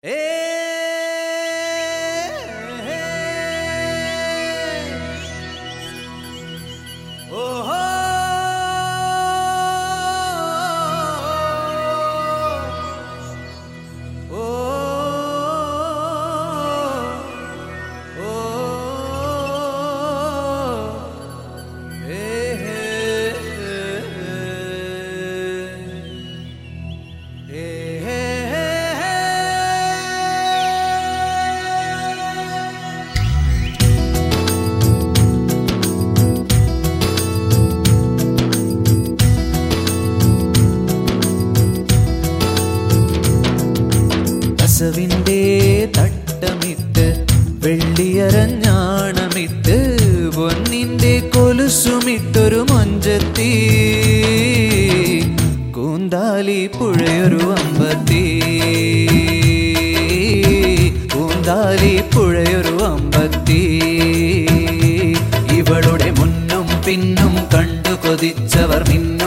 Hey! കസവിന്റെ തട്ടമിത്ത് വെള്ളിയരഞ്ഞാണമിത്ത് പൊന്നിന്റെ കൊലുസുമിട്ടൊരു മൊഞ്ചത്തി കൂന്താലി പുഴയൊരു അമ്പത്തി. കൂന്താലി പുഴയൊരു അമ്പത്തി. ഇവളുടെ മുന്നും പിന്നും കണ്ടു കൊതിച്ചവർ നിന്നെ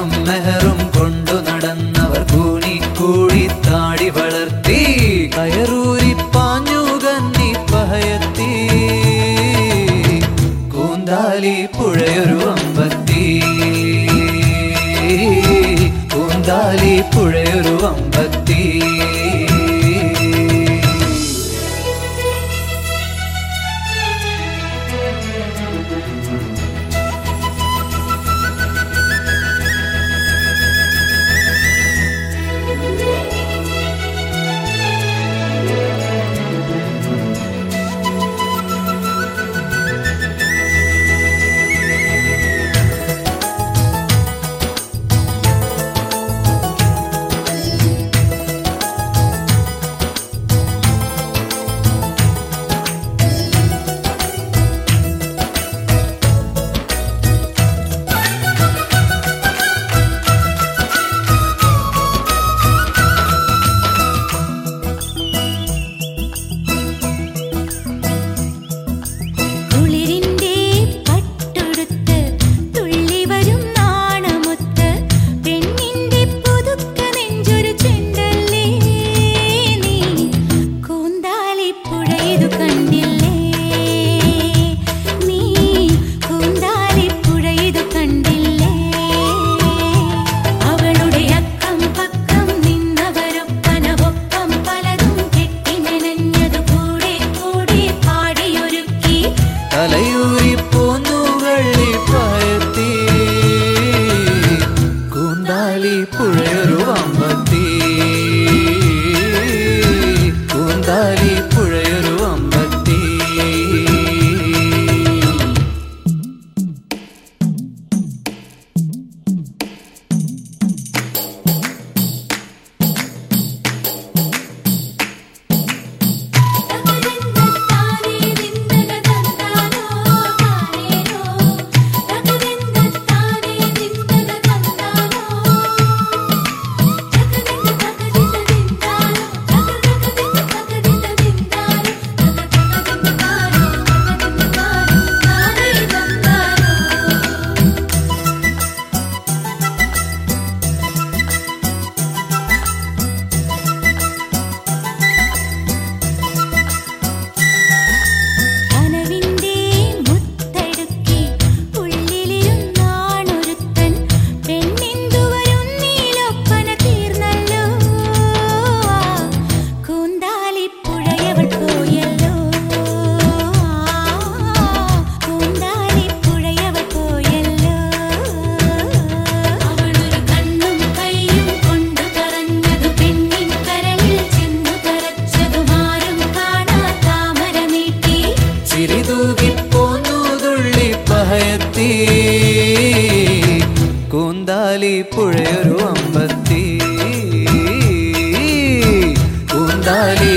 പൂന്താലി പുഴയൊരു അമ്പത്തി. പൂന്താലി പുഴയൊരു അമ്പത്തി. தலையுரி കൂന്താലി പുഴയൊരു അമ്പത്തി. കൂന്താലി